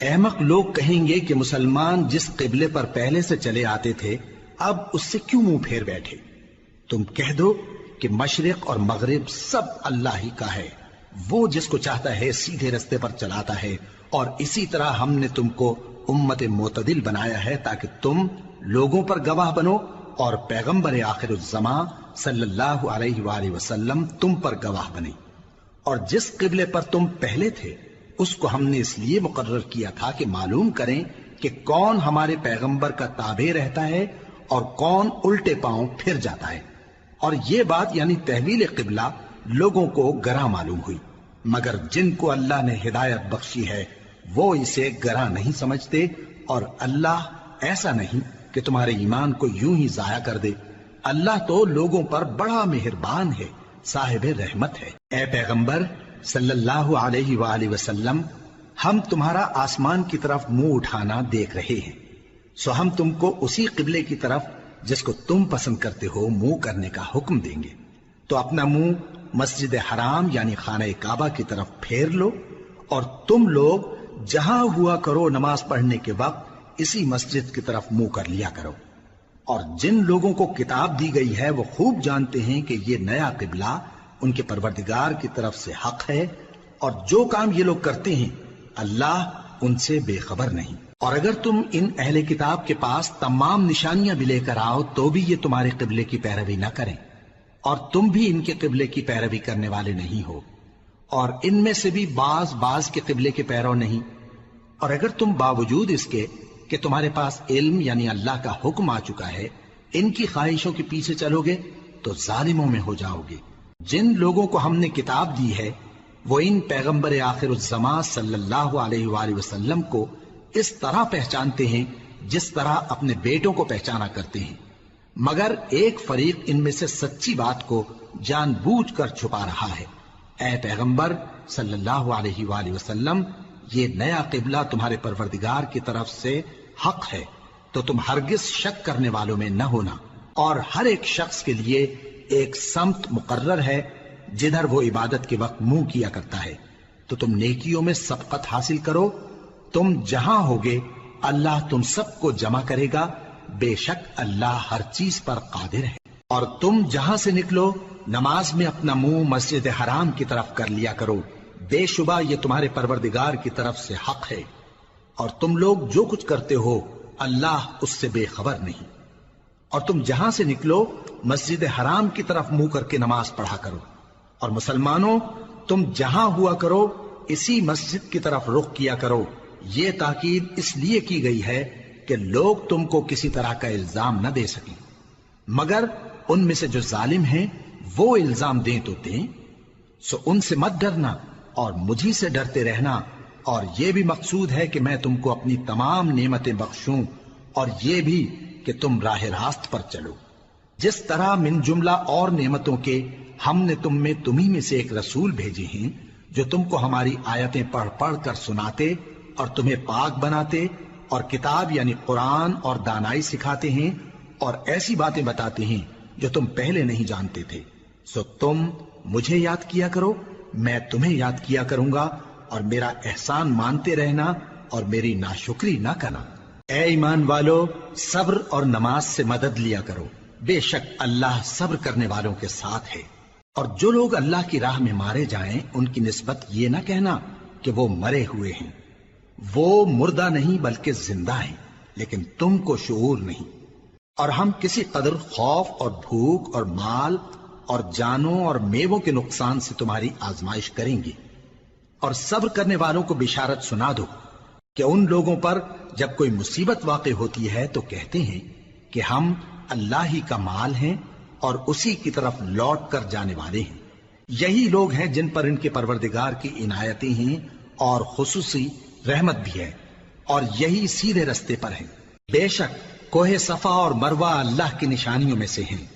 احمق لوگ کہیں گے کہ مسلمان جس قبلے پر پہلے سے چلے آتے تھے، اب اس سے کیوں منہ پھیر بیٹھے؟ تم کہہ دو کہ مشرق اور مغرب سب اللہ ہی کا ہے۔ وہ جس کو چاہتا ہے سیدھے رستے پر چلاتا ہے۔ اور اسی طرح ہم نے تم کو امت معتدل بنایا ہے تاکہ تم لوگوں پر گواہ بنو اور پیغمبر آخر الزما صلی اللہ علیہ وآلہ وسلم تم پر گواہ بنے اور جس قبلے پر تم پہلے تھے اس کو ہم نے اس لیے مقرر کیا تھا کہ معلوم کریں کہ کون ہمارے پیغمبر کا تابع رہتا ہے اور کون الٹے پاؤں پھر جاتا ہے۔ اور یہ بات یعنی تحویل قبلہ لوگوں کو گراں معلوم ہوئی۔ مگر جن کو اللہ نے ہدایت بخشی ہے، وہ اسے گراں نہیں سمجھتے اور اللہ ایسا نہیں کہ تمہارے ایمان کو یوں ہی ضائع کر دے۔ اللہ تو لوگوں پر بڑا مہربان ہے، صاحب رحمت ہے۔ اے پیغمبر صلی اللہ علیہ وآلہ وسلم، ہم تمہارا آسمان کی طرف منہ اٹھانا دیکھ رہے ہیں۔ سو ہم تم کو اسی قبلے کی طرف جس کو تم پسند کرتے ہو منہ کرنے کا حکم دیں گے۔ تو اپنا منہ مسجد حرام یعنی خانہ کعبہ کی طرف پھیر لو اور تم لوگ جہاں ہوا کرو نماز پڑھنے کے وقت اسی مسجد کی طرف منہ کر لیا کرو۔ اور جن لوگوں کو کتاب دی گئی ہے وہ خوب جانتے ہیں کہ یہ نیا قبلہ ان کے پروردگار کی طرف سے حق ہے اور جو کام یہ لوگ کرتے ہیں، اللہ ان سے بے خبر نہیں۔ اور اگر تم ان اہل کتاب کے پاس تمام نشانیاں بھی لے کر آؤ، تو بھی یہ تمہارے قبلے کی پیروی نہ کریں۔ اور تم بھی ان کے قبلے کی پیروی کرنے والے نہیں ہو۔ اور ان میں سے بھی بعض بعض کے قبلے کے پیرو نہیں۔ اور اگر تم باوجود اس کے کہ تمہارے پاس علم یعنی اللہ کا حکم آ چکا ہے، ان کی خواہشوں کے پیچھے چلو گے، تو ظالموں میں ہو جاؤ گے۔ جن لوگوں کو ہم نے کتاب دی ہے، وہ ان پیغمبر آخر الزما صلی اللہ علیہ وآلہ وسلم کو اس طرح پہچانتے ہیں جس طرح اپنے بیٹوں کو پہچانا کرتے ہیں۔ مگر ایک فریق ان میں سے سچی بات کو جان بوجھ کر چھپا رہا ہے۔ اے پیغمبر صلی اللہ علیہ وآلہ وسلم، یہ نیا قبلہ تمہارے پروردگار کی طرف سے حق ہے، تو تم ہرگز شک کرنے والوں میں نہ ہونا۔ اور ہر ایک شخص کے لیے ایک سمت مقرر ہے جدھر وہ عبادت کے وقت منہ کیا کرتا ہے۔ تو تم نیکیوں میں سبقت حاصل کرو۔ تم جہاں ہوگے، اللہ تم سب کو جمع کرے گا۔ بے شک اللہ ہر چیز پر قادر ہے۔ اور تم جہاں سے نکلو، نماز میں اپنا منہ مسجد حرام کی طرف کر لیا کرو۔ بے شبہ یہ تمہارے پروردگار کی طرف سے حق ہے۔ اور تم لوگ جو کچھ کرتے ہو، اللہ اس سے بے خبر نہیں۔ اور تم جہاں سے نکلو، مسجد حرام کی طرف منہ کر کے نماز پڑھا کرو۔ اور مسلمانوں، تم جہاں ہوا کرو، اسی مسجد کی طرف رخ کیا کرو۔ یہ تاکید اس لیے کی گئی ہے کہ لوگ تم کو کسی طرح کا الزام نہ دے سکیں۔ مگر ان میں سے جو ظالم ہیں، وہ الزام دیں تو دیں۔ سو ان سے مت ڈرنا اور مجھی سے ڈرتے رہنا۔ اور یہ بھی مقصود ہے کہ میں تم کو اپنی تمام نعمتیں بخشوں۔ اور یہ بھی کہ تم راہ راست پر چلو۔ جس طرح من جملہ اور نعمتوں کے ہم نے تم میں تمہیں میں سے ایک رسول بھیجے ہیں، جو تم کو ہماری آیتیں پڑھ پڑھ کر سناتے اور تمہیں پاک بناتے اور کتاب یعنی قرآن اور دانائی سکھاتے ہیں اور ایسی باتیں بتاتے ہیں جو تم پہلے نہیں جانتے تھے۔ سو تم مجھے یاد کیا کرو، میں تمہیں یاد کیا کروں گا اور میرا احسان مانتے رہنا اور میری ناشکری نہ کرنا۔ اے ایمان والو، صبر اور نماز سے مدد لیا کرو۔ بے شک اللہ صبر کرنے والوں کے ساتھ ہے۔ اور جو لوگ اللہ کی راہ میں مارے جائیں، ان کی نسبت یہ نہ کہنا کہ وہ مرے ہوئے ہیں۔ وہ مردہ نہیں بلکہ زندہ ہیں، لیکن تم کو شعور نہیں۔ اور ہم کسی قدر خوف اور بھوک اور مال اور جانوں اور میووں کے نقصان سے تمہاری آزمائش کریں گے۔ اور صبر کرنے والوں کو بشارت سنا دو۔ کہ ان لوگوں پر جب کوئی مصیبت واقع ہوتی ہے تو کہتے ہیں کہ ہم اللہ ہی کا مال ہیں اور اسی کی طرف لوٹ کر جانے والے ہیں۔ یہی لوگ ہیں جن پر ان کے پروردگار کی عنایتیں ہیں اور خصوصی رحمت بھی ہے اور یہی سیدھے رستے پر ہیں۔ بے شک کوہ صفا اور مروا اللہ کی نشانیوں میں سے ہیں۔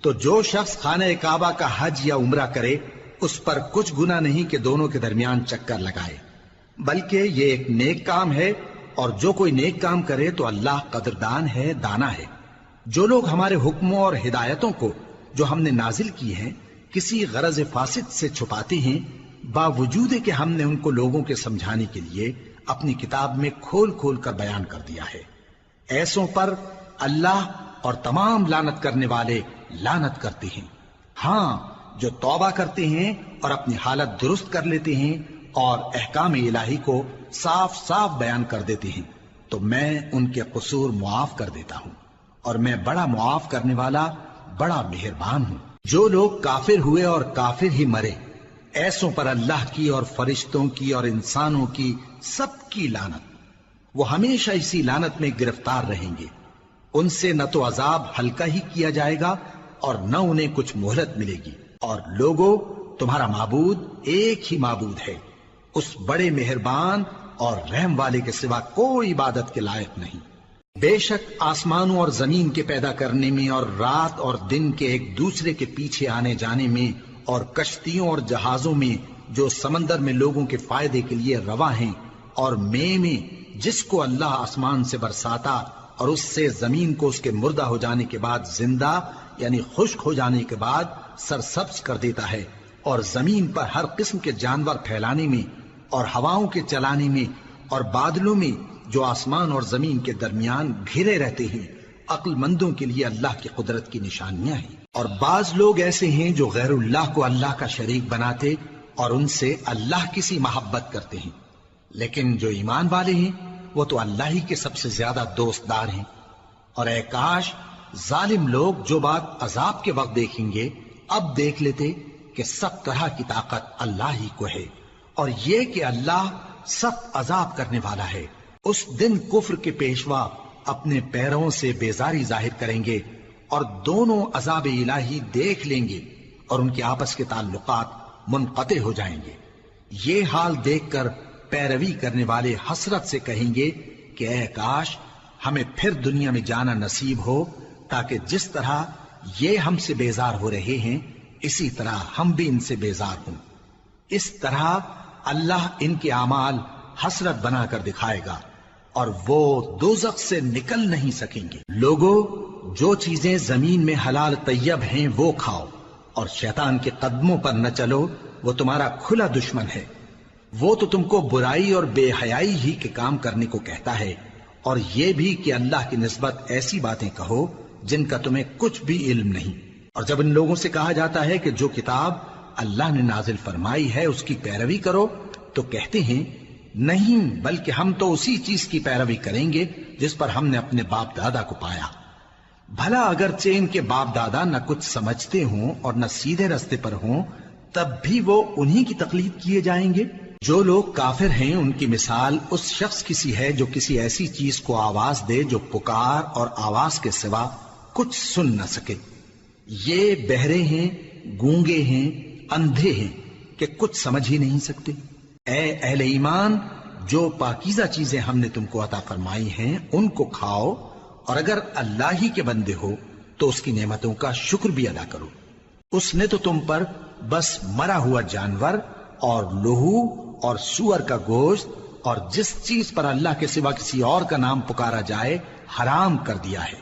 تو جو شخص خانہ کعبہ کا حج یا عمرہ کرے، اس پر کچھ گنا نہیں کہ دونوں کے درمیان چکر لگائے۔ بلکہ یہ ایک نیک کام ہے اور جو کوئی نیک کام کرے تو اللہ قدردان ہے، دانا ہے۔ جو لوگ ہمارے حکموں اور ہدایتوں کو جو ہم نے نازل کی ہیں، کسی غرض فاسد سے چھپاتے ہیں، باوجود کہ ہم نے ان کو لوگوں کے سمجھانے کے لیے اپنی کتاب میں کھول کھول کر بیان کر دیا ہے۔ ایسوں پر اللہ اور تمام لانت کرنے والے لانت کرتے ہیں۔ ہاں جو توبہ کرتے ہیں اور اپنی حالت درست کر لیتے ہیں اور احکام الہی کو صاف صاف بیان کر دیتے ہیں، تو میں ان کے قصور معاف کر دیتا ہوں اور میں بڑا معاف کرنے والا، بڑا مہربان ہوں۔ جو لوگ کافر ہوئے اور کافر ہی مرے، ایسوں پر اللہ کی اور فرشتوں کی اور انسانوں کی سب کی لانت وہ ہمیشہ اسی لانت میں گرفتار رہیں گے۔ ان سے نہ تو عذاب ہلکا ہی کیا جائے گا اور نہ انہیں کچھ مہلت ملے گی۔ اور لوگوں تمہارا معبود ایک ہی معبود ہے۔ اس بڑے مہربان اور رحم والے کے سوا کوئی عبادت کے لائق نہیں۔ بے شک آسمانوں اور زمین کے پیدا کرنے میں اور رات اور دن کے ایک دوسرے کے پیچھے آنے جانے میں اور کشتیوں اور جہازوں میں جو سمندر میں لوگوں کے فائدے کے لیے روا ہیں اور میں میں جس کو اللہ آسمان سے برساتا اور اس سے زمین کو اس کے مردہ ہو جانے کے بعد زندہ یعنی خشک ہو جانے کے بعد سرسبز کر دیتا ہے اور زمین پر ہر قسم کے جانور پھیلانے میں اور ہواؤں کے چلانے میں اور بادلوں میں جو آسمان اور زمین کے درمیان گھرے رہتے ہیں، عقل مندوں کے لیے اللہ کی قدرت کی نشانیاں ہیں۔ اور بعض لوگ ایسے ہیں جو غیر اللہ کو اللہ کا شریک بناتے اور ان سے اللہ کسی محبت کرتے ہیں۔ لیکن جو ایمان والے ہیں، وہ تو اللہ ہی کے سب سے زیادہ دوست دار ہیں۔ اور اے کاش، ظالم لوگ جو بات عذاب کے وقت دیکھیں گے، اب دیکھ لیتے کہ سب طرح کی طاقت اللہ ہی کو ہے۔ اور یہ کہ اللہ سخت عذاب کرنے والا ہے۔ اس دن کفر کے پیشوا اپنے پیروں سے بیزاری ظاہر کریں گے اور دونوں عذاب الہی دیکھ لیں گے اور ان کے آپس کے تعلقات منقطع ہو جائیں گے۔ یہ حال دیکھ کر پیروی کرنے والے حسرت سے کہیں گے کہ اے کاش، ہمیں پھر دنیا میں جانا نصیب ہو تاکہ جس طرح یہ ہم سے بیزار ہو رہے ہیں، اسی طرح ہم بھی ان سے بیزار ہوں۔ اس طرح اللہ ان کے اعمال حسرت بنا کر دکھائے گا اور وہ دوزخ سے نکل نہیں سکیں گے۔ لوگوں جو چیزیں زمین میں حلال طیب ہیں وہ کھاؤ اور شیطان کے قدموں پر نہ چلو، وہ تمہارا کھلا دشمن ہے۔ وہ تو تم کو برائی اور بے حیائی ہی کے کام کرنے کو کہتا ہے اور یہ بھی کہ اللہ کی نسبت ایسی باتیں کہو جن کا تمہیں کچھ بھی علم نہیں۔ اور جب ان لوگوں سے کہا جاتا ہے کہ جو کتاب اللہ نے نازل فرمائی ہے، اس کی پیروی کرو۔ تو کہتے ہیں، نہیں، بلکہ ہم تو اسی چیز کی پیروی کریں گے جس پر ہم نے اپنے باپ دادا کو پایا۔ بھلا اگرچہ ان کے باپ دادا نہ کچھ سمجھتے ہوں اور نہ سیدھے رستے پر ہوں، تب بھی وہ انہی کی تقلید کیے جائیں گے۔ جو لوگ کافر ہیں، ان کی مثال اس شخص کسی ہے جو کسی ایسی چیز کو آواز دے جو پکار اور آواز کے سوا کچھ سن نہ سکے۔ یہ بہرے ہیں، گونگے ہیں اندھے ہیں کہ کچھ سمجھ ہی نہیں سکتے۔ اے اہل ایمان، جو پاکیزہ چیزیں ہم نے تم کو عطا فرمائی ہیں، ان کو کھاؤ، اور اگر اللہ ہی کے بندے ہو، تو اس کی نعمتوں کا شکر بھی ادا کرو۔ اس نے تو تم پر بس مرا ہوا جانور اور لہو اور سور کا گوشت اور جس چیز پر اللہ کے سوا کسی اور کا نام پکارا جائے، حرام کر دیا ہے۔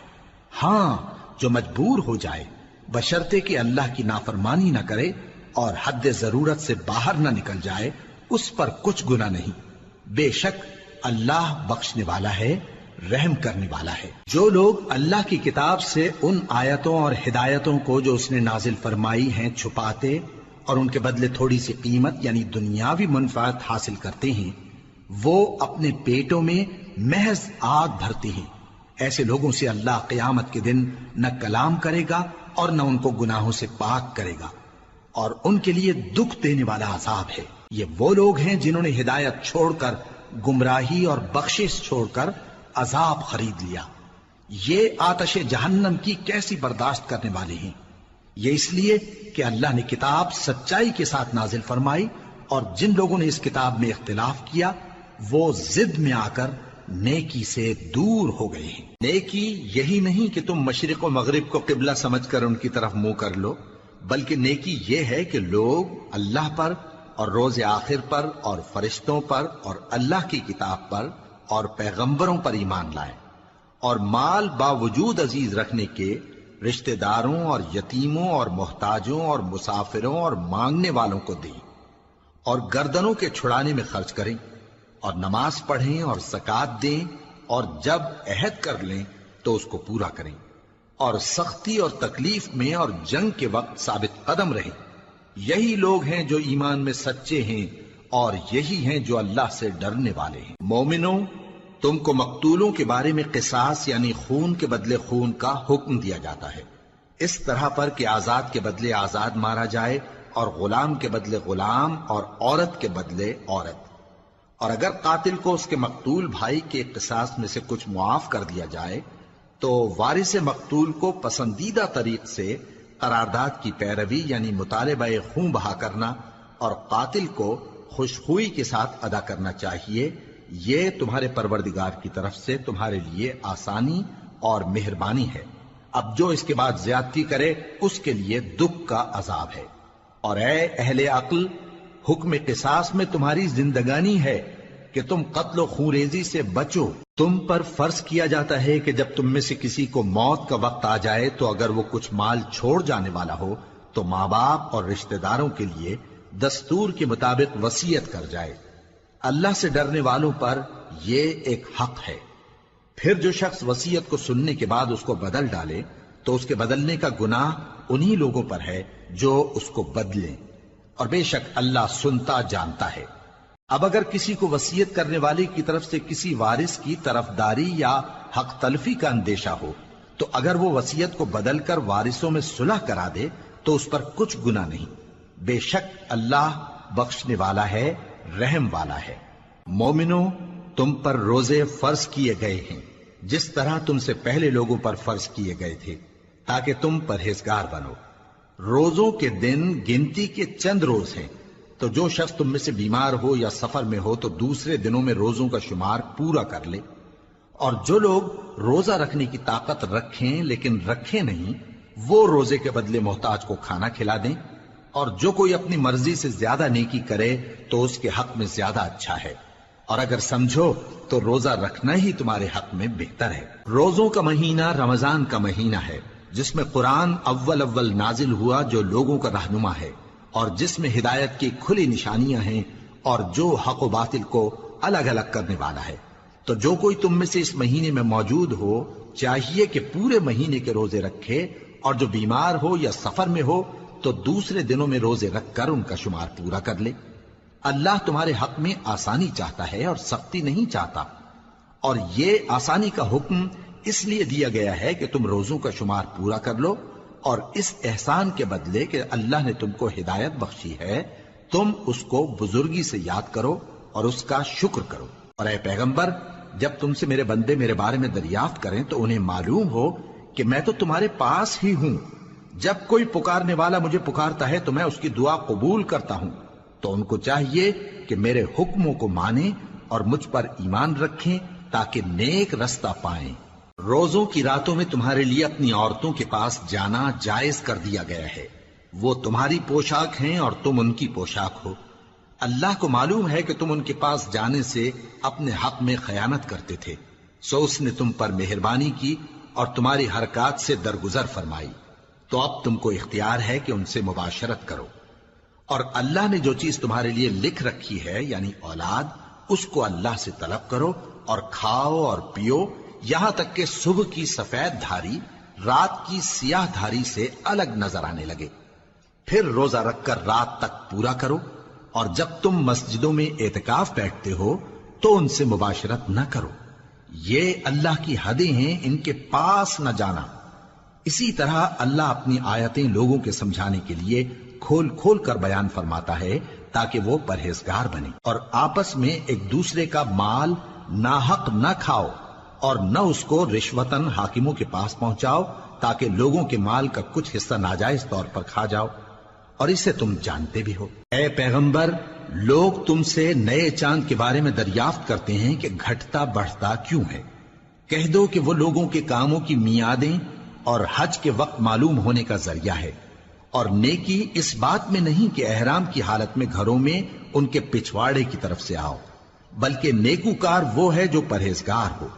ہاں جو مجبور ہو جائے بشرتے کہ اللہ کی نافرمانی نہ کرے اور حد ضرورت سے باہر نہ نکل جائے، اس پر کچھ گنا نہیں۔ بے شک اللہ بخشنے والا ہے، رحم کرنے والا ہے۔ جو لوگ اللہ کی کتاب سے ان آیتوں اور ہدایتوں کو جو اس نے نازل فرمائی ہیں چھپاتے اور ان کے بدلے تھوڑی سی قیمت یعنی دنیاوی منفعت حاصل کرتے ہیں، وہ اپنے پیٹوں میں محض آگ بھرتے ہیں۔ ایسے لوگوں سے اللہ قیامت کے دن نہ کلام کرے گا اور نہ ان کو گناہوں سے پاک کرے گا۔ اور ان کے لیے دکھ دینے والا عذاب ہے۔ یہ وہ لوگ ہیں جنہوں نے ہدایت چھوڑ کر، گمراہی اور بخشش چھوڑ کر عذاب خرید لیا۔ یہ آتش جہنم کی کیسی برداشت کرنے والے ہیں؟ یہ اس لیے کہ اللہ نے کتاب سچائی کے ساتھ نازل فرمائی اور جن لوگوں نے اس کتاب میں اختلاف کیا، وہ زد میں آ کر نیکی سے دور ہو گئے ہیں۔ نیکی یہی نہیں کہ تم مشرق و مغرب کو قبلہ سمجھ کر ان کی طرف منہ کر لو۔ بلکہ نیکی یہ ہے کہ لوگ اللہ پر اور روز آخر پر اور فرشتوں پر اور اللہ کی کتاب پر اور پیغمبروں پر ایمان لائے اور مال باوجود عزیز رکھنے کے رشتہ داروں اور یتیموں اور محتاجوں اور مسافروں اور مانگنے والوں کو دیں اور گردنوں کے چھڑانے میں خرچ کریں اور نماز پڑھیں اور زکات دیں اور جب عہد کر لیں تو اس کو پورا کریں۔ اور سختی اور تکلیف میں اور جنگ کے وقت ثابت قدم رہیں یہی لوگ ہیں جو ایمان میں سچے ہیں اور یہی ہیں جو اللہ سے ڈرنے والے ہیں۔ مومنوں، تم کو مقتولوں کے بارے میں قصاص یعنی خون کے بدلے خون کا حکم دیا جاتا ہے۔ اس طرح پر کہ آزاد کے بدلے آزاد مارا جائے اور غلام کے بدلے غلام اور عورت کے بدلے عورت۔ اور اگر قاتل کو اس کے مقتول بھائی کے قصاص میں سے کچھ معاف کر دیا جائے تو وارث مقتول کو پسندیدہ طریق سے قرارداد کی پیروی یعنی مطالبہ خون بہا کرنا اور قاتل کو خوشخوئی کے ساتھ ادا کرنا چاہیے، یہ تمہارے پروردگار کی طرف سے تمہارے لیے آسانی اور مہربانی ہے۔ اب جو اس کے بعد زیادتی کرے، اس کے لیے دکھ کا عذاب ہے۔ اور اے اہل عقل، حکم قصاص میں تمہاری زندگانی ہے۔ کہ تم قتل و خوریزی سے بچو۔ تم پر فرض کیا جاتا ہے کہ جب تم میں سے کسی کو موت کا وقت آ جائے تو اگر وہ کچھ مال چھوڑ جانے والا ہو، تو ماں باپ اور رشتہ داروں کے لیے دستور کے مطابق وسیعت کر جائے۔ اللہ سے ڈرنے والوں پر یہ ایک حق ہے۔ پھر جو شخص وسیعت کو سننے کے بعد اس کو بدل ڈالے، تو اس کے بدلنے کا گناہ انہی لوگوں پر ہے جو اس کو بدلیں۔ اور بے شک اللہ سنتا جانتا ہے۔ اب اگر کسی کو وسیعت کرنے والے کی طرف سے کسی وارث کی طرفداری یا حق تلفی کا اندیشہ ہو، تو اگر وہ وسیعت کو بدل کر وارثوں میں صلح کرا دے، تو اس پر کچھ گنا نہیں۔ بے شک اللہ بخشنے والا ہے، رحم والا ہے۔ مومنو، تم پر روزے فرض کیے گئے ہیں، جس طرح تم سے پہلے لوگوں پر فرض کیے گئے تھے، تاکہ تم پرہیزگار بنو۔ روزوں کے دن گنتی کے چند روز ہیں۔ تو جو شخص تم میں سے بیمار ہو یا سفر میں ہو تو دوسرے دنوں میں روزوں کا شمار پورا کر لے۔ اور جو لوگ روزہ رکھنے کی طاقت رکھیں لیکن رکھیں نہیں، وہ روزے کے بدلے محتاج کو کھانا کھلا دیں۔ اور جو کوئی اپنی مرضی سے زیادہ نیکی کرے تو اس کے حق میں زیادہ اچھا ہے۔ اور اگر سمجھو تو روزہ رکھنا ہی تمہارے حق میں بہتر ہے۔ روزوں کا مہینہ رمضان کا مہینہ ہے، جس میں قرآن اول اول نازل ہوا جو لوگوں کا رہنما ہے۔ اور جس میں ہدایت کی کھلی نشانیاں ہیں اور جو حق و باطل کو الگ الگ کرنے والا ہے۔ تو جو کوئی تم میں سے اس مہینے میں موجود ہو، چاہیے کہ پورے مہینے کے روزے رکھے، اور جو بیمار ہو یا سفر میں ہو، تو دوسرے دنوں میں روزے رکھ کر ان کا شمار پورا کر لے۔ اللہ تمہارے حق میں آسانی چاہتا ہے اور سختی نہیں چاہتا۔ اور یہ آسانی کا حکم اس لیے دیا گیا ہے کہ تم روزوں کا شمار پورا کر لو اور اس احسان کے بدلے کہ اللہ نے تم کو ہدایت بخشی ہے، تم اس کو بزرگی سے یاد کرو اور اس کا شکر کرو۔ اور اے پیغمبر، جب تم سے میرے بندے میرے بارے میں دریافت کریں تو انہیں معلوم ہو کہ میں تو تمہارے پاس ہی ہوں۔ جب کوئی پکارنے والا مجھے پکارتا ہے تو میں اس کی دعا قبول کرتا ہوں۔ تو ان کو چاہیے کہ میرے حکموں کو مانیں اور مجھ پر ایمان رکھیں تاکہ نیک رستہ پائیں۔ روزوں کی راتوں میں تمہارے لیے اپنی عورتوں کے پاس جانا جائز کر دیا گیا ہے۔ وہ تمہاری پوشاک ہیں اور تم ان کی پوشاک ہو۔ اللہ کو معلوم ہے کہ تم ان کے پاس جانے سے اپنے حق میں خیانت کرتے تھے۔ سو اس نے تم پر مہربانی کی اور تمہاری حرکات سے درگزر فرمائی۔ تو اب تم کو اختیار ہے کہ ان سے مباشرت کرو۔ اور اللہ نے جو چیز تمہارے لیے لکھ رکھی ہے یعنی اولاد، اس کو اللہ سے طلب کرو اور کھاؤ اور پیو یہاں تک کہ صبح کی سفید دھاری رات کی سیاہ دھاری سے الگ نظر آنے لگے۔ پھر روزہ رکھ کر رات تک پورا کرو اور جب تم مسجدوں میں اعتکاف بیٹھتے ہو تو ان سے مباشرت نہ کرو۔ یہ اللہ کی حدیں ہیں، ان کے پاس نہ جانا۔ اسی طرح اللہ اپنی آیتیں لوگوں کے سمجھانے کے لیے کھول کھول کر بیان فرماتا ہے تاکہ وہ پرہیزگار بنے اور آپس میں ایک دوسرے کا مال ناحق نہ کھاؤ۔ اور نہ اس کو رشوتن حاکموں کے پاس پہنچاؤ، تاکہ لوگوں کے مال کا کچھ حصہ ناجائز طور پر کھا جاؤ۔ اور اسے تم جانتے بھی ہو۔ اے پیغمبر، لوگ تم سے نئے چاند کے بارے میں دریافت کرتے ہیں کہ گھٹتا بڑھتا کیوں ہے۔ کہہ دو کہ وہ لوگوں کے کاموں کی میادیں اور حج کے وقت معلوم ہونے کا ذریعہ ہے۔ اور نیکی اس بات میں نہیں کہ احرام کی حالت میں گھروں میں ان کے پچھواڑے کی طرف سے آؤ، بلکہ نیکوکار وہ ہے جو پرہیزگار ہو۔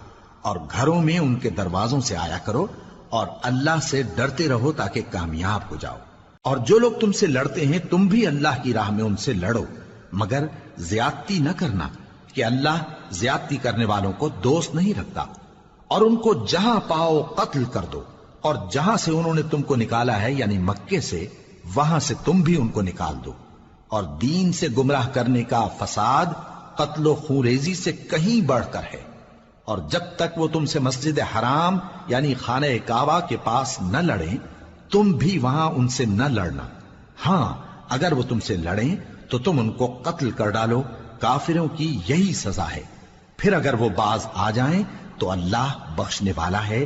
اور گھروں میں ان کے دروازوں سے آیا کرو اور اللہ سے ڈرتے رہو تاکہ کامیاب ہو جاؤ۔ اور جو لوگ تم سے لڑتے ہیں، تم بھی اللہ کی راہ میں ان سے لڑو۔ مگر زیادتی نہ کرنا کہ اللہ زیادتی کرنے والوں کو دوست نہیں رکھتا۔ اور ان کو جہاں پاؤ قتل کر دو۔ اور جہاں سے انہوں نے تم کو نکالا ہے یعنی مکے سے، وہاں سے تم بھی ان کو نکال دو۔ اور دین سے گمراہ کرنے کا فساد قتل و خوریزی سے کہیں بڑھ کر ہے۔ اور جب تک وہ تم سے مسجد حرام یعنی خانہ کعبہ کے پاس نہ لڑیں، تم بھی وہاں ان سے نہ لڑنا۔ ہاں اگر وہ تم سے لڑیں تو تم ان کو قتل کر ڈالو، کافروں کی یہی سزا ہے۔ پھر اگر وہ باز آ جائیں تو اللہ بخشنے والا ہے،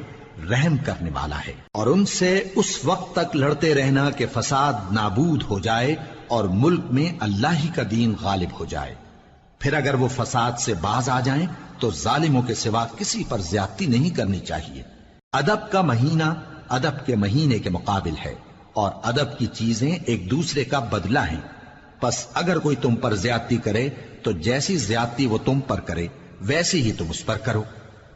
رحم کرنے والا ہے۔ اور ان سے اس وقت تک لڑتے رہنا کہ فساد نابود ہو جائے اور ملک میں اللہ ہی کا دین غالب ہو جائے۔ پھر اگر وہ فساد سے باز آ جائیں تو ظالموں کے سوا کسی پر زیادتی نہیں کرنی چاہیے۔ ادب کا مہینہ ادب کے مہینے کے مقابل ہے اور ادب کی چیزیں ایک دوسرے کا بدلہ ہیں۔ پس اگر کوئی تم پر زیادتی کرے تو جیسی زیادتی وہ تم پر کرے، ویسی ہی تم اس پر کرو۔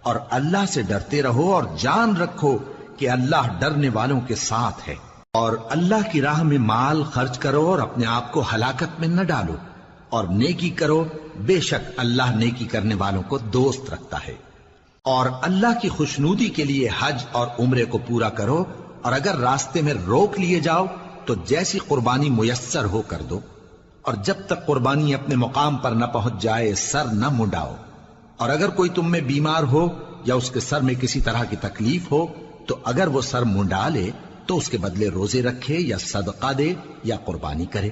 اور اللہ سے ڈرتے رہو اور جان رکھو کہ اللہ ڈرنے والوں کے ساتھ ہے۔ اور اللہ کی راہ میں مال خرچ کرو اور اپنے آپ کو ہلاکت میں نہ ڈالو۔ اور نیکی کرو، بے شک اللہ نیکی کرنے والوں کو دوست رکھتا ہے۔ اور اللہ کی خوشنودی کے لیے حج اور عمرے کو پورا کرو، اور اگر راستے میں روک لیے جاؤ، تو جیسی قربانی میسر ہو کر دو۔ اور جب تک قربانی اپنے مقام پر نہ پہنچ جائے، سر نہ منڈاؤ۔ اور اگر کوئی تم میں بیمار ہو یا اس کے سر میں کسی طرح کی تکلیف ہو، تو اگر وہ سر منڈا لے، تو اس کے بدلے روزے رکھے یا صدقہ دے یا قربانی کرے۔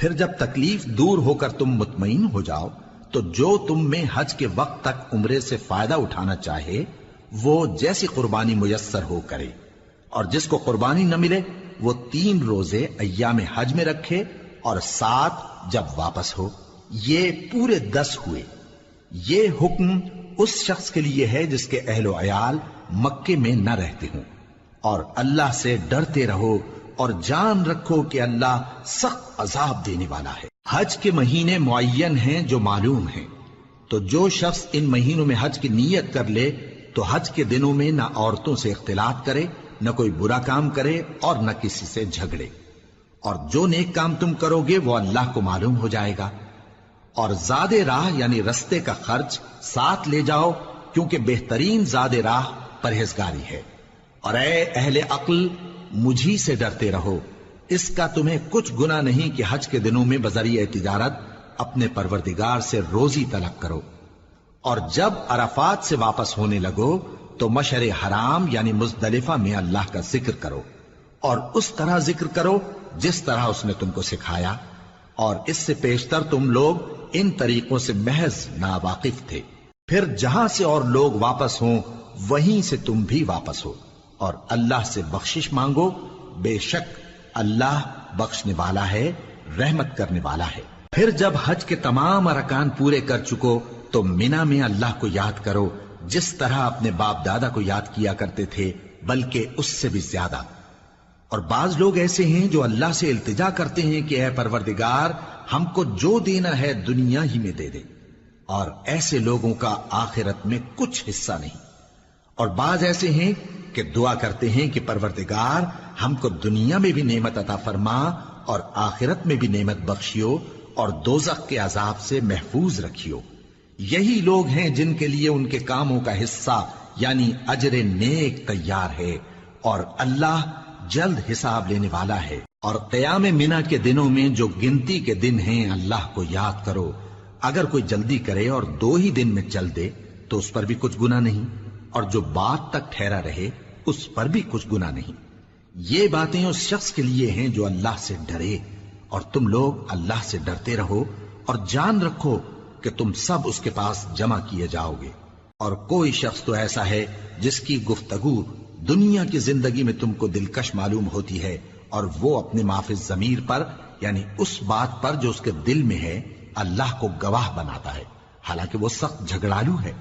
پھر جب تکلیف دور ہو کر تم مطمئن ہو جاؤ، تو جو تم میں حج کے وقت تک عمرے سے فائدہ اٹھانا چاہے، وہ جیسی قربانی میسر ہو کرے۔ اور جس کو قربانی نہ ملے، وہ تین روزے ایام حج میں رکھے اور سات جب واپس ہو۔ یہ پورے دس ہوئے۔ یہ حکم اس شخص کے لیے ہے جس کے اہل و عیال مکے میں نہ رہتے ہوں۔ اور اللہ سے ڈرتے رہو اور جان رکھو کہ اللہ سخت عذاب دینے والا ہے۔ حج کے مہینے معین ہیں جو معلوم ہیں۔ تو جو شخص ان مہینوں میں حج کی نیت کر لے، تو حج کے دنوں میں نہ عورتوں سے اختلاط کرے، نہ کوئی برا کام کرے اور نہ کسی سے جھگڑے۔ اور جو نیک کام تم کرو گے، وہ اللہ کو معلوم ہو جائے گا۔ اور زاد راہ یعنی رستے کا خرچ ساتھ لے جاؤ، کیونکہ بہترین زاد راہ پرہیزگاری ہے۔ اور اے اہل عقل مجھی سے ڈرتے رہو۔ اس کا تمہیں کچھ گنا نہیں کہ حج کے دنوں میں بذریعہ تجارت اپنے پروردگار سے روزی طلب کرو۔ اور جب عرفات سے واپس ہونے لگو تو مشر حرام یعنی مزدلفہ میں اللہ کا ذکر کرو۔ اور اس طرح ذکر کرو جس طرح اس نے تم کو سکھایا۔ اور اس سے پیشتر تم لوگ ان طریقوں سے محض ناواقف تھے۔ پھر جہاں سے اور لوگ واپس ہوں، وہیں سے تم بھی واپس ہو۔ اور اللہ سے بخشش مانگو، بے شک اللہ بخشنے والا ہے، رحمت کرنے والا ہے۔ پھر جب حج کے تمام ارکان پورے کر چکو، تو مینا میں اللہ کو یاد کرو، جس طرح اپنے باپ دادا کو یاد کیا کرتے تھے، بلکہ اس سے بھی زیادہ۔ اور بعض لوگ ایسے ہیں جو اللہ سے التجا کرتے ہیں کہ اے پروردگار، ہم کو جو دینا ہے دنیا ہی میں دے دے۔ اور ایسے لوگوں کا آخرت میں کچھ حصہ نہیں۔ اور بعض ایسے ہیں کہ دعا کرتے ہیں کہ پروردگار ہم کو دنیا میں بھی نعمت عطا فرما اور آخرت میں بھی نعمت بخشیو اور دوزخ کے عذاب سے محفوظ رکھیو۔ یہی لوگ ہیں جن کے لیے ان کے کاموں کا حصہ یعنی اجر نیک تیار ہے اور اللہ جلد حساب لینے والا ہے۔ اور قیام منا کے دنوں میں جو گنتی کے دن ہیں اللہ کو یاد کرو۔ اگر کوئی جلدی کرے اور دو ہی دن میں چل دے تو اس پر بھی کچھ گنا نہیں۔ اور جو بات تک ٹھہرا رہے، اس پر بھی کچھ گنا نہیں۔ یہ باتیں اس شخص کے لیے ہیں جو اللہ سے ڈرے، اور تم لوگ اللہ سے ڈرتے رہو اور جان رکھو کہ تم سب اس کے پاس جمع کیے جاؤ گے۔ اور کوئی شخص تو ایسا ہے جس کی گفتگو دنیا کی زندگی میں تم کو دلکش معلوم ہوتی ہے، اور وہ اپنے معافظ ضمیر پر یعنی اس بات پر جو اس کے دل میں ہے، اللہ کو گواہ بناتا ہے۔ حالانکہ وہ سخت جھگڑالو ہے۔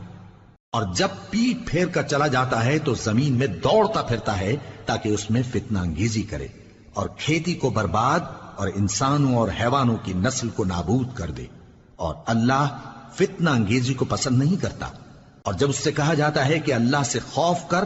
اور جب پیٹ پھیر کر چلا جاتا ہے تو زمین میں دوڑتا پھرتا ہے تاکہ اس میں فتنہ انگیزی کرے اور کھیتی کو برباد اور انسانوں اور حیوانوں کی نسل کو نابود کر دے اور اللہ فتنہ انگیزی کو پسند نہیں کرتا اور جب اس سے کہا جاتا ہے کہ اللہ سے خوف کر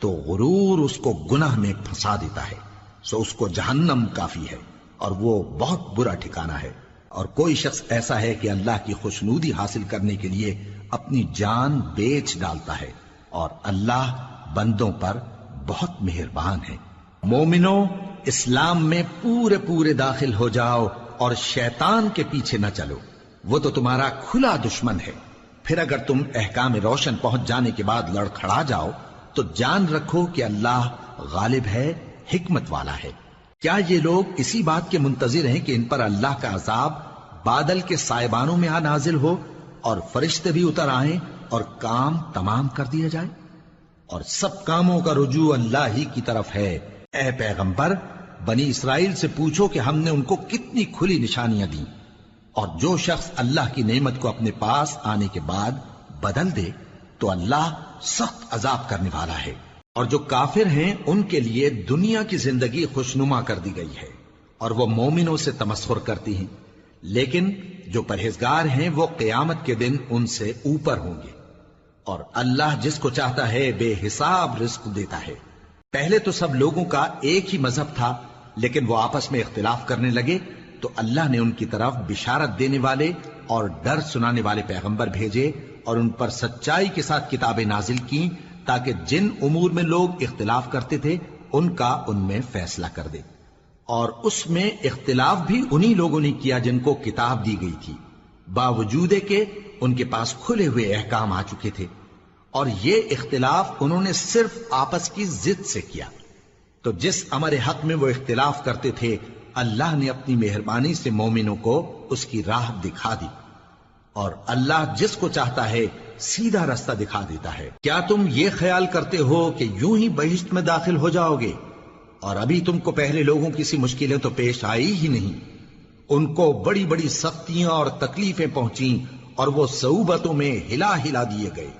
تو غرور اس کو گناہ میں پھنسا دیتا ہے سو اس کو جہنم کافی ہے اور وہ بہت برا ٹھکانہ ہے اور کوئی شخص ایسا ہے کہ اللہ کی خوشنودی حاصل کرنے کے لیے اپنی جان بیچ ڈالتا ہے اور اللہ بندوں پر بہت مہربان ہے۔ مومنو اسلام میں پورے پورے داخل ہو جاؤ اور شیطان کے پیچھے نہ چلو۔ وہ تو تمہارا کھلا دشمن ہے۔ پھر اگر تم احکام روشن پہنچ جانے کے بعد لڑکھڑا جاؤ، تو جان رکھو کہ اللہ غالب ہے، حکمت والا ہے۔ کیا یہ لوگ اسی بات کے منتظر ہیں کہ ان پر اللہ کا عذاب بادل کے سائبانوں میں آ نازل ہو اور فرشتے بھی اتر آئیں اور کام تمام کر دیا جائے؟ اور سب کاموں کا رجوع اللہ ہی کی طرف ہے۔ اے پیغمبر، بنی اسرائیل سے پوچھو کہ ہم نے ان کو کتنی کھلی نشانیاں دی اور جو شخص اللہ کی نعمت کو اپنے پاس آنے کے بعد بدل دے تو اللہ سخت عذاب کرنے والا ہے۔ اور جو کافر ہیں، ان کے لیے دنیا کی زندگی خوشنما کر دی گئی ہے اور وہ مومنوں سے تمسخر کرتی ہیں۔ لیکن جو پرہیزگار ہیں، وہ قیامت کے دن ان سے اوپر ہوں گے۔ اور اللہ جس کو چاہتا ہے، بے حساب رزق دیتا ہے۔ پہلے تو سب لوگوں کا ایک ہی مذہب تھا، لیکن وہ آپس میں اختلاف کرنے لگے۔ تو اللہ نے ان کی طرف بشارت دینے والے اور ڈر سنانے والے پیغمبر بھیجے اور ان پر سچائی کے ساتھ کتابیں نازل کی تاکہ جن امور میں لوگ اختلاف کرتے تھے، ان کا ان میں فیصلہ کر دے۔ اور اس میں اختلاف بھی انہی لوگوں نے کیا جن کو کتاب دی گئی تھی۔ باوجود کہ ان کے پاس کھلے ہوئے احکام آ چکے تھے۔ اور یہ اختلاف انہوں نے صرف آپس کی ضد سے کیا۔ تو جس امر حق میں وہ اختلاف کرتے تھے، اللہ نے اپنی مہربانی سے مومنوں کو اس کی راہ دکھا دی۔ اور اللہ جس کو چاہتا ہے سیدھا رستہ دکھا دیتا ہے۔ کیا تم یہ خیال کرتے ہو کہ یوں ہی بہشت میں داخل ہو جاؤ گے؟ اور ابھی تم کو پہلے لوگوں کی سی مشکلیں تو پیش آئی ہی نہیں۔ ان کو بڑی بڑی سختیاں اور تکلیفیں پہنچیں اور وہ صعوبتوں میں ہلا ہلا دیے گئے۔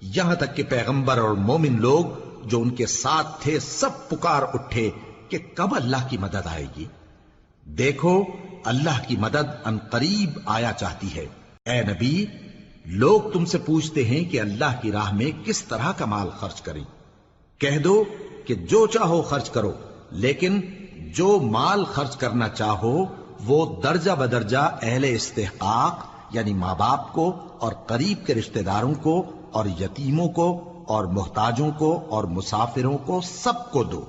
یہاں تک کہ پیغمبر اور مومن لوگ جو ان کے ساتھ تھے سب پکار اٹھے کہ کب اللہ کی مدد آئے گی؟ دیکھو، اللہ کی مدد ان قریب آیا چاہتی ہے۔ اے نبی لوگ تم سے پوچھتے ہیں کہ اللہ کی راہ میں کس طرح کا مال خرچ کریں۔ کہہ دو کہ جو چاہو خرچ کرو، لیکن جو مال خرچ کرنا چاہو، وہ درجہ بدرجہ اہل استحقاق یعنی ماں باپ کو اور قریب کے رشتہ داروں کو اور یتیموں کو اور محتاجوں کو اور مسافروں کو سب کو دو۔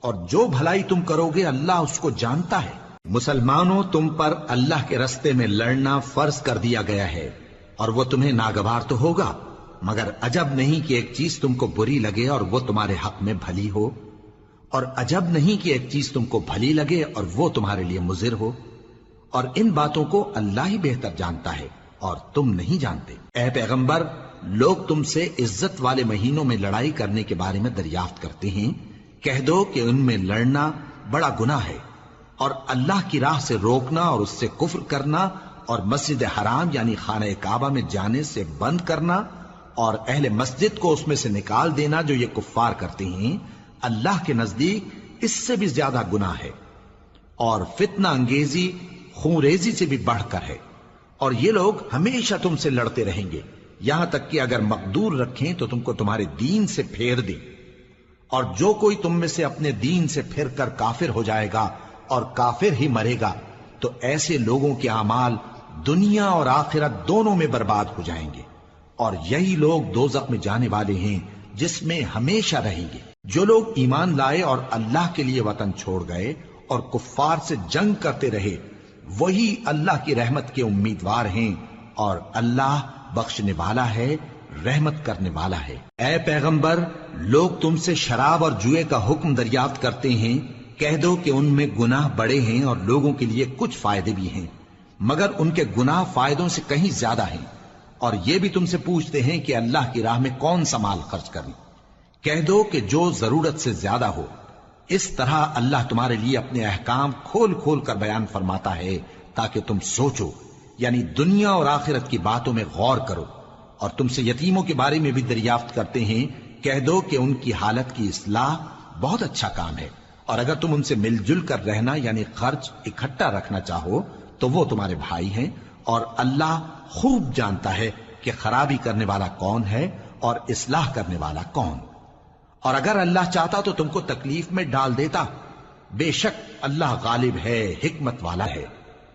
اور جو بھلائی تم کرو گے، اللہ اس کو جانتا ہے۔ مسلمانوں، تم پر اللہ کے رستے میں لڑنا فرض کر دیا گیا ہے۔ اور وہ تمہیں ناگوار تو ہوگا، مگر عجب نہیں کہ ایک چیز تم کو بری لگے اور وہ تمہارے حق میں بھلی ہو۔ اور عجب نہیں کہ ایک چیز تم کو بھلی لگے اور وہ تمہارے لیے مضر ہو۔ اور ان باتوں کو اللہ ہی بہتر جانتا ہے اور تم نہیں جانتے۔ اے پیغمبر، لوگ تم سے عزت والے مہینوں میں لڑائی کرنے کے بارے میں دریافت کرتے ہیں۔ کہہ دو کہ ان میں لڑنا بڑا گناہ ہے اور اللہ کی راہ سے روکنا اور اس سے کفر کرنا اور مسجد حرام یعنی خانہ کعبہ میں جانے سے بند کرنا اور اہل مسجد کو اس میں سے نکال دینا جو یہ کفار کرتے ہیں، اللہ کے نزدیک اس سے بھی زیادہ گناہ ہے۔ اور فتنہ انگیزی، خونریزی سے بھی بڑھ کر ہے۔ اور یہ لوگ ہمیشہ تم سے لڑتے رہیں گے۔ یہاں تک کہ اگر مقدور رکھیں تو تم کو تمہارے دین سے پھیر دیں۔ اور جو کوئی تم میں سے اپنے دین سے پھر کر کافر ہو جائے گا اور کافر ہی مرے گا، تو ایسے لوگوں کے اعمال دنیا اور آخرت دونوں میں برباد ہو جائیں گے اور یہی لوگ دوزخ میں جانے والے ہیں جس میں ہمیشہ رہیں گے۔ جو لوگ ایمان لائے اور اللہ کے لیے وطن چھوڑ گئے اور کفار سے جنگ کرتے رہے، وہی اللہ کی رحمت کے امیدوار ہیں اور اللہ بخشنے والا ہے، رحمت کرنے والا ہے۔ اے پیغمبر، لوگ تم سے شراب اور جوئے کا حکم دریافت کرتے ہیں، کہہ دو کہ ان میں گناہ بڑے ہیں اور لوگوں کے لیے کچھ فائدے بھی ہیں۔ مگر ان کے گناہ فائدوں سے کہیں زیادہ ہیں۔ اور یہ بھی تم سے پوچھتے ہیں کہ اللہ کی راہ میں کون سا مال خرچ کریں کہہ دو کہ جو ضرورت سے زیادہ ہو، اس طرح اللہ تمہارے لیے اپنے احکام کھول کھول کر بیان فرماتا ہے تاکہ تم سوچو یعنی دنیا اور آخرت کی باتوں میں غور کرو۔ اور تم سے یتیموں کے بارے میں بھی دریافت کرتے ہیں، کہہ دو کہ ان کی حالت کی اصلاح بہت اچھا کام ہے۔ اور اگر تم ان سے مل جل کر رہنا یعنی خرچ اکٹھا رکھنا چاہو تو وہ تمہارے بھائی ہیں اور اللہ خوب جانتا ہے کہ خرابی کرنے والا کون ہے اور اصلاح کرنے والا کون۔ اور اگر اللہ چاہتا تو تم کو تکلیف میں ڈال دیتا۔ بے شک اللہ غالب ہے، حکمت والا ہے۔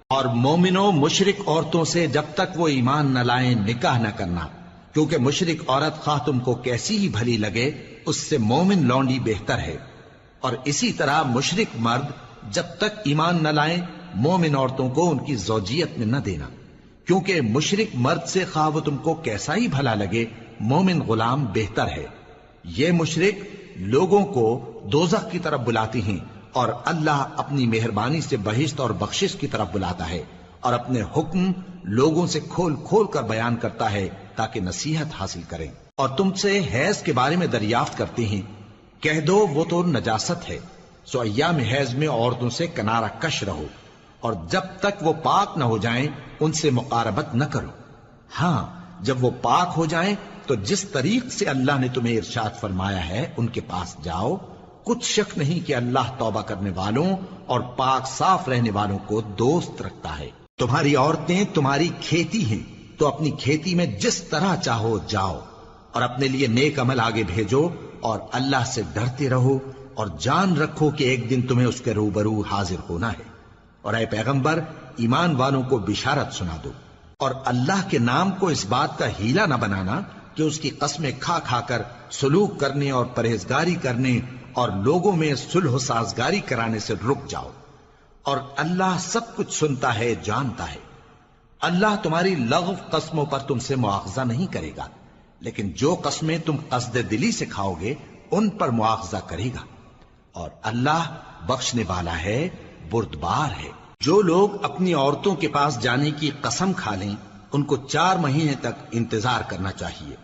اور مومنوں مشرق عورتوں سے جب تک وہ ایمان نہ لائیں، نکاح نہ کرنا۔ کیونکہ مشرق عورت خواہ تم کو کیسی ہی بھلی لگے، اس سے مومن لونڈی بہتر ہے۔ اور اسی طرح مشرق مرد جب تک ایمان نہ لائیں مومن عورتوں کو ان کی زوجیت میں نہ دینا۔ کیونکہ مشرق مرد سے خواہ وہ تم کو کیسا ہی بھلا لگے، مومن غلام بہتر ہے۔ یہ مشرق لوگوں کو دوزخ کی طرف بلاتی ہیں اور اللہ اپنی مہربانی سے بہشت اور بخشش کی طرف بلاتا ہے اور اپنے حکم لوگوں سے کھول کھول کر بیان کرتا ہے تاکہ نصیحت حاصل کریں۔ اور تم سے حیض کے بارے میں دریافت کرتے ہیں۔ کہہ دو وہ تو نجاست ہے۔ سو ایام حیض میں عورتوں سے کنارہ کش رہو۔ اور جب تک وہ پاک نہ ہو جائیں، ان سے مقاربت نہ کرو۔ ہاں جب وہ پاک ہو جائیں، تو جس طریق سے اللہ نے تمہیں ارشاد فرمایا ہے، ان کے پاس جاؤ۔ کچھ شک نہیں کہ اللہ توبہ کرنے والوں اور پاک صاف رہنے والوں کو دوست رکھتا ہے۔ تمہاری عورتیں تمہاری کھیتی ہیں، تو اپنی کھیتی میں جس طرح چاہو جاؤ۔ اور اپنے لیے نیک عمل آگے بھیجو اور اللہ سے ڈرتے رہو اور جان رکھو کہ ایک دن تمہیں اس کے روبرو حاضر ہونا ہے۔ اور اے پیغمبر، ایمان والوں کو بشارت سنا دو۔ اور اللہ کے نام کو اس بات کا ہیلا نہ بنانا کہ اس کی قسمیں کھا کھا کر سلوک کرنے اور پرہیزگاری کرنے اور لوگوں میں سلح و سازگاری کرانے سے رک جاؤ۔ اور اللہ سب کچھ سنتا ہے، جانتا ہے۔ اللہ تمہاری لغو قسموں پر تم سے مواخذہ نہیں کرے گا، لیکن جو قسمیں تم قصد دلی سے کھاؤ گے، ان پر مواخذہ کرے گا۔ اور اللہ بخشنے والا ہے بردبار ہے۔ جو لوگ اپنی عورتوں کے پاس جانے کی قسم کھا لیں، ان کو چار مہینے تک انتظار کرنا چاہیے۔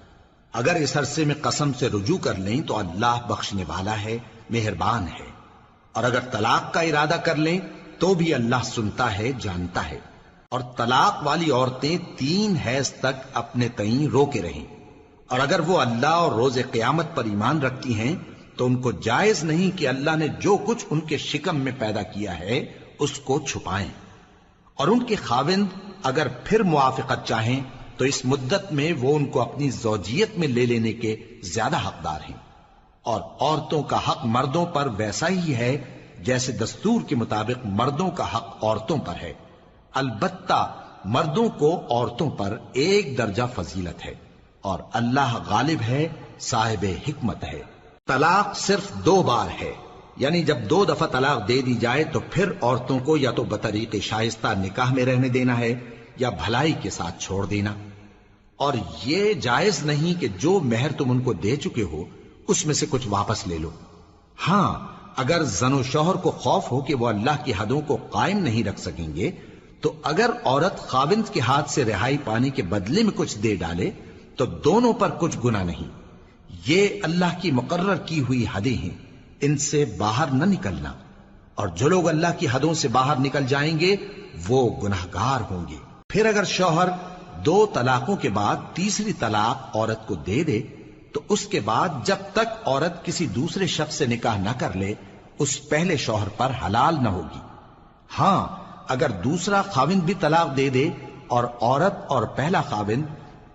اگر اس عرصے میں قسم سے رجوع کر لیں تو اللہ بخشنے والا ہے، مہربان ہے۔ اور اگر طلاق کا ارادہ کر لیں تو بھی اللہ سنتا ہے، جانتا ہے۔ اور طلاق والی عورتیں تین حیض تک اپنے تئیں رو کے رہیں۔ اور اگر وہ اللہ اور روز قیامت پر ایمان رکھتی ہیں تو ان کو جائز نہیں کہ اللہ نے جو کچھ ان کے شکم میں پیدا کیا ہے، اس کو چھپائیں۔ اور ان کے خاوند اگر پھر موافقت چاہیں، تو اس مدت میں وہ ان کو اپنی زوجیت میں لے لینے کے زیادہ حقدار ہیں۔ اور عورتوں کا حق مردوں پر ویسا ہی ہے، جیسے دستور کے مطابق مردوں کا حق عورتوں پر ہے۔ البتہ مردوں کو عورتوں پر ایک درجہ فضیلت ہے۔ اور اللہ غالب ہے، صاحب حکمت ہے۔ طلاق صرف دو بار ہے۔ یعنی جب دو دفعہ طلاق دے دی جائے تو پھر عورتوں کو یا تو بطریق شائستہ نکاح میں رہنے دینا ہے یا بھلائی کے ساتھ چھوڑ دینا۔ اور یہ جائز نہیں کہ جو مہر تم ان کو دے چکے ہو، اس میں سے کچھ واپس لے لو۔ ہاں اگر زن و شوہر کو خوف ہو کہ وہ اللہ کی حدوں کو قائم نہیں رکھ سکیں گے، تو اگر عورت خاوند کے ہاتھ سے رہائی پانے کے بدلے میں کچھ دے ڈالے، تو دونوں پر کچھ گنا نہیں۔ یہ اللہ کی مقرر کی ہوئی حدیں ہیں۔ ان سے باہر نہ نکلنا۔ اور جو لوگ اللہ کی حدوں سے باہر نکل جائیں گے، وہ گناہ گار ہوں گے۔ پھر اگر شوہر دو طلاقوں کے بعد تیسری طلاق عورت کو دے دے، تو اس کے بعد جب تک عورت کسی دوسرے شخص سے نکاح نہ کر لے، اس پہلے شوہر پر حلال نہ ہوگی۔ ہاں اگر دوسرا خاوند بھی طلاق دے دے اور عورت اور پہلا خاوند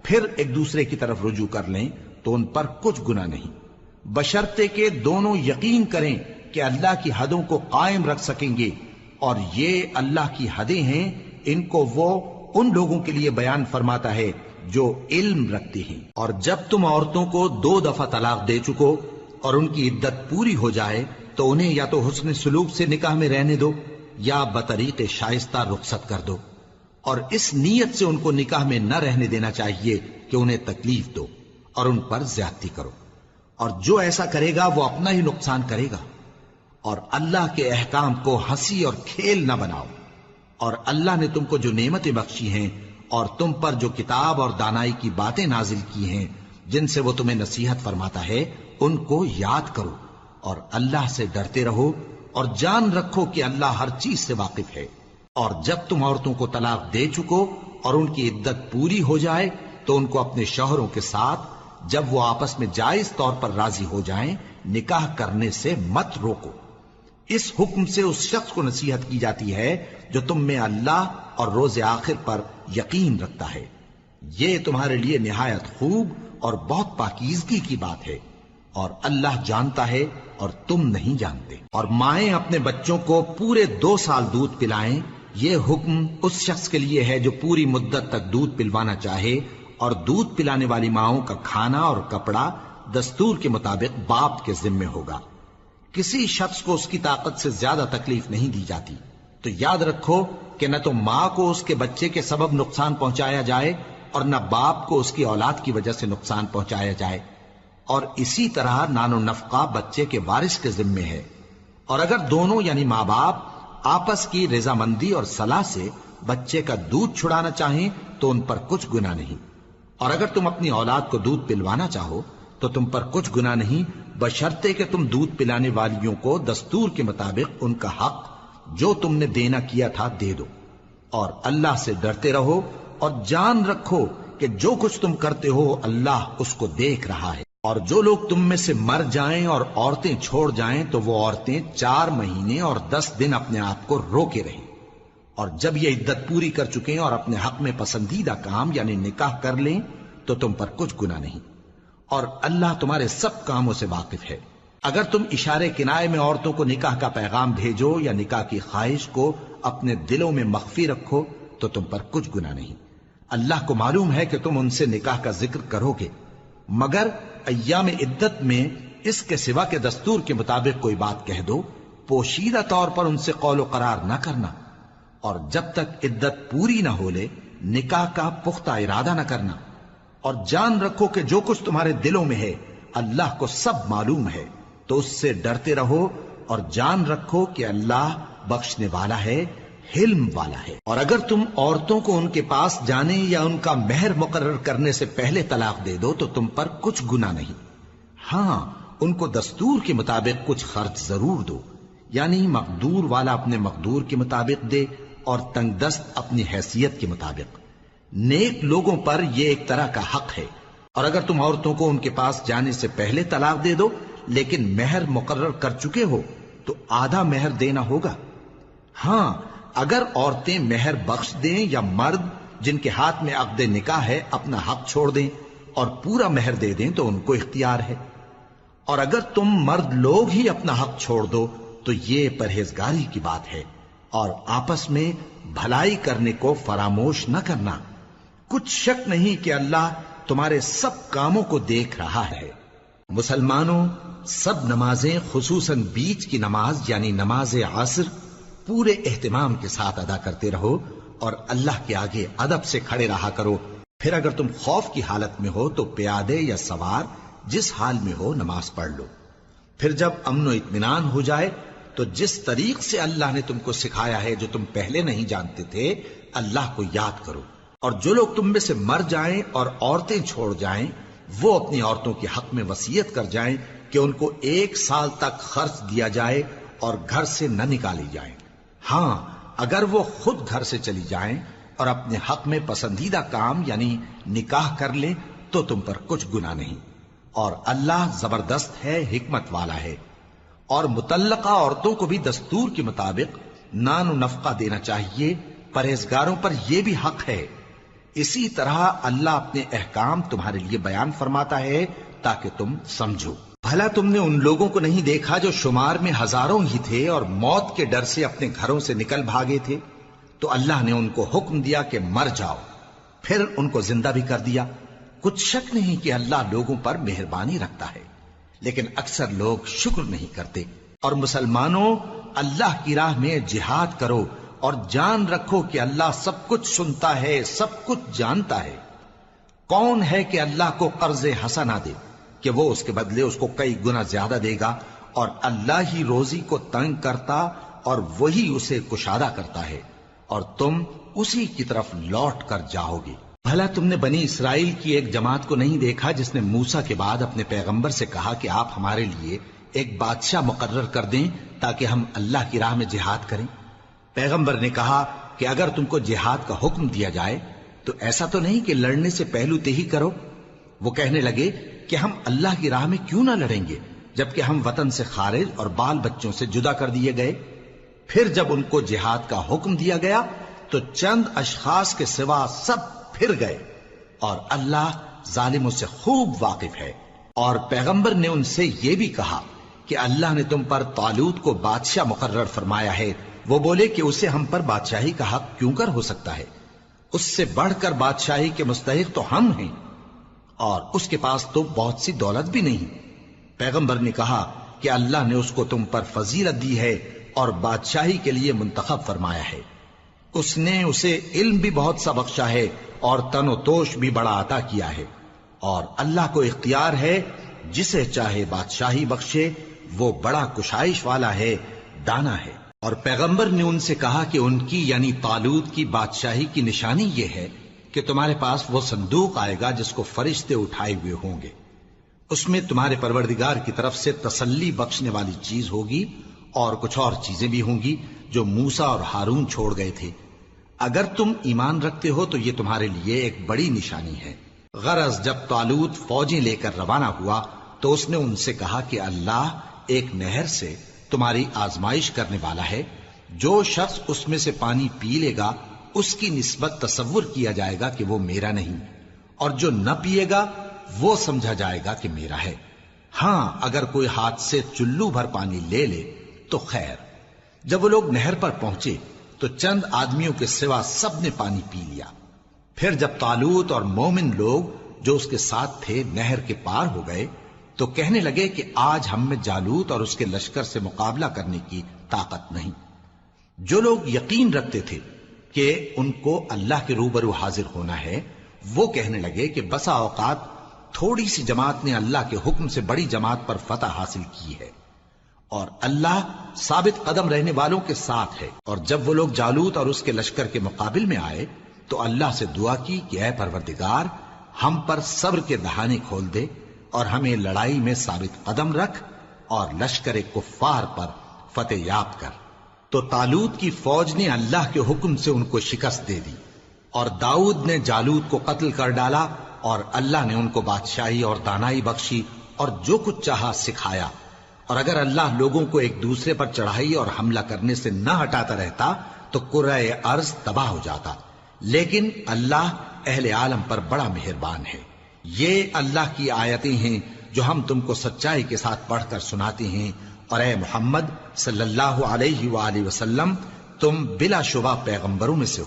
پھر ایک دوسرے کی طرف رجوع کر لیں تو ان پر کچھ گنا نہیں۔ بشرتے کے دونوں یقین کریں کہ اللہ کی حدوں کو قائم رکھ سکیں گے۔ اور یہ اللہ کی حدیں ہیں، ان کو وہ ان لوگوں کے لیے بیان فرماتا ہے جو علم رکھتے ہیں۔ اور جب تم عورتوں کو دو دفعہ طلاق دے چکو اور ان کی عدت پوری ہو جائے، تو انہیں یا تو حسن سلوک سے نکاح میں رہنے دو یا بطریق شائستہ رخصت کر دو۔ اور اس نیت سے ان کو نکاح میں نہ رہنے دینا چاہیے کہ انہیں تکلیف دو۔ اور ان پر زیادتی کرو۔ اور جو ایسا کرے گا، وہ اپنا ہی نقصان کرے گا۔ اور اللہ کے احکام کو ہنسی اور کھیل نہ بناؤ۔ اور اللہ نے تم کو جو نعمتیں بخشی ہیں، اور تم پر جو کتاب اور دانائی کی باتیں نازل کی ہیں، جن سے وہ تمہیں نصیحت فرماتا ہے، ان کو یاد کرو۔ اور اللہ سے ڈرتے رہو، اور جان رکھو کہ اللہ ہر چیز سے واقف ہے۔ اور جب تم عورتوں کو طلاق دے چکو اور ان کی عدت پوری ہو جائے، تو ان کو اپنے شوہروں کے ساتھ جب وہ آپس میں جائز طور پر راضی ہو جائیں، نکاح کرنے سے مت روکو۔ اس حکم سے اس شخص کو نصیحت کی جاتی ہے جو تم میں اللہ اور روز آخر پر یقین رکھتا ہے۔ یہ تمہارے لیے نہایت خوب اور بہت پاکیزگی کی بات ہے۔ اور اللہ جانتا ہے اور تم نہیں جانتے۔ اور مائیں اپنے بچوں کو پورے دو سال دودھ پلائیں، یہ حکم اس شخص کے لیے ہے جو پوری مدت تک دودھ پلوانا چاہے اور دودھ پلانے والی ماؤں کا کھانا اور کپڑا دستور کے مطابق باپ کے ذمے ہوگا۔ کسی شخص کو اس کی طاقت سے زیادہ تکلیف نہیں دی جاتی۔ تو یاد رکھو کہ نہ تو ماں کو اس کے بچے کے سبب نقصان پہنچایا جائے اور نہ باپ کو اس کی اولاد کی وجہ سے نقصان پہنچایا جائے۔ اور اسی طرح نان و نفقہ بچے کے وارث کے ذمے ہے۔ اور اگر دونوں یعنی ماں باپ آپس کی رضامندی اور صلاح سے بچے کا دودھ چھڑانا چاہیں تو ان پر کچھ گنا نہیں۔ اور اگر تم اپنی اولاد کو دودھ پلوانا چاہو، تو تم پر کچھ گنا نہیں، بشرطے کہ تم دودھ پلانے والیوں کو دستور کے مطابق ان کا حق جو تم نے دینا کیا تھا دے دو۔ اور اللہ سے ڈرتے رہو اور جان رکھو کہ جو کچھ تم کرتے ہو، اللہ اس کو دیکھ رہا ہے۔ اور جو لوگ تم میں سے مر جائیں اور عورتیں چھوڑ جائیں، تو وہ عورتیں چار مہینے اور دس دن اپنے آپ کو روکے رہیں۔ اور جب یہ عدت پوری کر چکے اور اپنے حق میں پسندیدہ کام یعنی نکاح کر لیں، تو تم پر کچھ گنا نہیں۔ اور اللہ تمہارے سب کاموں سے واقف ہے۔ اگر تم اشارے کنائے میں عورتوں کو نکاح کا پیغام بھیجو یا نکاح کی خواہش کو اپنے دلوں میں مخفی رکھو، تو تم پر کچھ گنا نہیں۔ اللہ کو معلوم ہے کہ تم ان سے نکاح کا ذکر کرو گے۔ مگر ایام عدت میں اس کے سوا کے دستور کے مطابق کوئی بات کہہ دو، پوشیدہ طور پر ان سے قول و قرار نہ کرنا۔ اور جب تک عدت پوری نہ ہو لے، نکاح کا پختہ ارادہ نہ کرنا۔ اور جان رکھو کہ جو کچھ تمہارے دلوں میں ہے، اللہ کو سب معلوم ہے۔ تو اس سے ڈرتے رہو اور جان رکھو کہ اللہ بخشنے والا ہے، حلم والا ہے۔ اور اگر تم عورتوں کو ان کے پاس جانے یا ان کا مہر مقرر کرنے سے پہلے طلاق دے دو، تو تم پر کچھ گنا نہیں۔ ہاں ان کو دستور کے مطابق کچھ خرچ ضرور دو۔ یعنی مقدور والا اپنے مقدور کے مطابق دے اور تنگ دست اپنی حیثیت کے مطابق۔ نیک لوگوں پر یہ ایک طرح کا حق ہے۔ اور اگر تم عورتوں کو ان کے پاس جانے سے پہلے طلاق دے دو، لیکن مہر مقرر کر چکے ہو، تو آدھا مہر دینا ہوگا۔ ہاں اگر عورتیں مہر بخش دیں یا مرد جن کے ہاتھ میں عقد نکاح ہے، اپنا حق چھوڑ دیں اور پورا مہر دے دیں، تو ان کو اختیار ہے۔ اور اگر تم مرد لوگ ہی اپنا حق چھوڑ دو، تو یہ پرہیزگاری کی بات ہے۔ اور آپس میں بھلائی کرنے کو فراموش نہ کرنا۔ کچھ شک نہیں کہ اللہ تمہارے سب کاموں کو دیکھ رہا ہے۔ مسلمانوں، سب نمازیں خصوصاً بیچ کی نماز یعنی نماز عصر پورے اہتمام کے ساتھ ادا کرتے رہو اور اللہ کے آگے ادب سے کھڑے رہا کرو۔ پھر اگر تم خوف کی حالت میں ہو تو پیادے یا سوار جس حال میں ہو نماز پڑھ لو۔ پھر جب امن و اطمینان ہو جائے تو جس طریق سے اللہ نے تم کو سکھایا ہے جو تم پہلے نہیں جانتے تھے، اللہ کو یاد کرو۔ اور جو لوگ تم میں سے مر جائیں اور عورتیں چھوڑ جائیں، وہ اپنی عورتوں کے حق میں وسیعت کر جائیں کہ ان کو ایک سال تک خرچ دیا جائے اور گھر سے نہ نکالی جائیں۔ ہاں اگر وہ خود گھر سے چلی جائیں اور اپنے حق میں پسندیدہ کام یعنی نکاح کر لیں، تو تم پر کچھ گنا نہیں۔ اور اللہ زبردست ہے، حکمت والا ہے۔ اور متعلقہ عورتوں کو بھی دستور کے مطابق نان و نفقہ دینا چاہیے، پرہیزگاروں پر یہ بھی حق ہے۔ اسی طرح اللہ اپنے احکام تمہارے لیے بیان فرماتا ہے تاکہ تم سمجھو۔ بھلا تم نے ان لوگوں کو نہیں دیکھا جو شمار میں ہزاروں ہی تھے اور موت کے ڈر سے اپنے گھروں سے نکل بھاگے تھے؟ تو اللہ نے ان کو حکم دیا کہ مر جاؤ۔ پھر ان کو زندہ بھی کر دیا۔ کچھ شک نہیں کہ اللہ لوگوں پر مہربانی رکھتا ہے۔ لیکن اکثر لوگ شکر نہیں کرتے۔ اور مسلمانوں، اللہ کی راہ میں جہاد کرو اور جان رکھو کہ اللہ سب کچھ سنتا ہے، سب کچھ جانتا ہے۔ کون ہے کہ اللہ کو قرض حسنا دے؟ کہ وہ اس کے بدلے اس کو کئی گنا زیادہ دے گا اور اللہ ہی روزی کو تنگ کرتا اور وہی اسے کشادہ کرتا ہے اور تم اسی کی طرف لوٹ کر جاؤ گے۔ بھلا تم نے بنی اسرائیل کی ایک جماعت کو نہیں دیکھا جس نے موسا کے بعد اپنے پیغمبر سے کہا کہ آپ ہمارے لیے ایک بادشاہ مقرر کر دیں تاکہ ہم اللہ کی راہ میں جہاد کریں؟ پیغمبر نے کہا کہ اگر تم کو جہاد کا حکم دیا جائے تو ایسا تو نہیں کہ لڑنے سے پہلو تے ہی کرو۔ وہ کہنے لگے کہ ہم اللہ کی راہ میں کیوں نہ لڑیں گے جبکہ ہم وطن سے خارج اور بال بچوں سے جدا کر دیے گئے۔ پھر جب ان کو جہاد کا حکم دیا گیا تو چند اشخاص کے سوا سب پھر گئے اور اللہ ظالموں سے خوب واقف ہے۔ اور پیغمبر نے ان سے یہ بھی کہا کہ اللہ نے تم پر تعلق کو بادشاہ مقرر فرمایا ہے۔ وہ بولے کہ اسے ہم پر بادشاہی کا حق کیوں کر ہو سکتا ہے؟ اس سے بڑھ کر بادشاہی کے مستحق تو ہم ہیں، اور اس کے پاس تو بہت سی دولت بھی نہیں۔ پیغمبر نے کہا کہ اللہ نے اس کو تم پر فضیلت دی ہے اور بادشاہی کے لیے منتخب فرمایا ہے۔ اس نے اسے علم بھی بہت سا بخشا ہے اور تن و توش بھی بڑا عطا کیا ہے اور اللہ کو اختیار ہے جسے چاہے بادشاہی بخشے، وہ بڑا کشائش والا ہے، دانا ہے۔ اور پیغمبر نے ان سے کہا کہ ان کی یعنی تالود کی بادشاہی کی نشانی یہ ہے کہ تمہارے پاس وہ صندوق آئے گا جس کو فرشتے اٹھائے ہوئے ہوں گے۔ اس میں تمہارے پروردگار کی طرف سے تسلی بخشنے والی چیز ہوگی اور کچھ اور چیزیں بھی ہوں گی جو موسا اور ہارون چھوڑ گئے تھے۔ اگر تم ایمان رکھتے ہو تو یہ تمہارے لیے ایک بڑی نشانی ہے۔ غرض جب تالوت فوجیں لے کر روانہ ہوا تو اس نے ان سے کہا کہ اللہ ایک نہر سے تمہاری آزمائش کرنے والا ہے۔ جو شخص اس میں سے پانی پی لے گا، اس کی نسبت تصور کیا جائے گا کہ وہ میرا نہیں، اور جو نہ پیے گا، وہ سمجھا جائے گا کہ میرا ہے۔ ہاں اگر کوئی ہاتھ سے چلو بھر پانی لے لے تو خیر۔ جب وہ لوگ نہر پر پہنچے تو چند آدمیوں کے سوا سب نے پانی پی لیا۔ پھر جب تالوت اور مومن لوگ جو اس کے ساتھ تھے نہر کے پار ہو گئے، تو کہنے لگے کہ آج ہم میں جالوت اور اس کے لشکر سے مقابلہ کرنے کی طاقت نہیں۔ جو لوگ یقین رکھتے تھے کہ ان کو اللہ کے روبرو حاضر ہونا ہے، وہ کہنے لگے کہ بسا اوقات تھوڑی سی جماعت نے اللہ کے حکم سے بڑی جماعت پر فتح حاصل کی ہے اور اللہ ثابت قدم رہنے والوں کے ساتھ ہے۔ اور جب وہ لوگ جالوت اور اس کے لشکر کے مقابل میں آئے، تو اللہ سے دعا کی کہ اے پروردگار، ہم پر صبر کے دہانے کھول دے اور ہمیں لڑائی میں ثابت قدم رکھ اور لشکر کفار پر فتح یاب کر۔ تو تالوت کی فوج نے اللہ کے حکم سے ان کو شکست دے دی اور داؤد نے جالوت کو قتل کر ڈالا اور اللہ نے ان کو بادشاہی اور دانائی بخشی اور جو کچھ چاہا سکھایا۔ اور اگر اللہ لوگوں کو ایک دوسرے پر چڑھائی اور حملہ کرنے سے نہ ہٹاتا رہتا، تو قرآ ارض تباہ ہو جاتا۔ لیکن اللہ اہل عالم پر بڑا مہربان ہے۔ یہ اللہ کی آیتیں ہیں جو ہم تم کو سچائی کے ساتھ پڑھ کر سناتے ہیں۔ اور اے محمد صلی اللہ علیہ وآلہ وسلم، تم بلا شبہ پیغمبروں میں سے ہو۔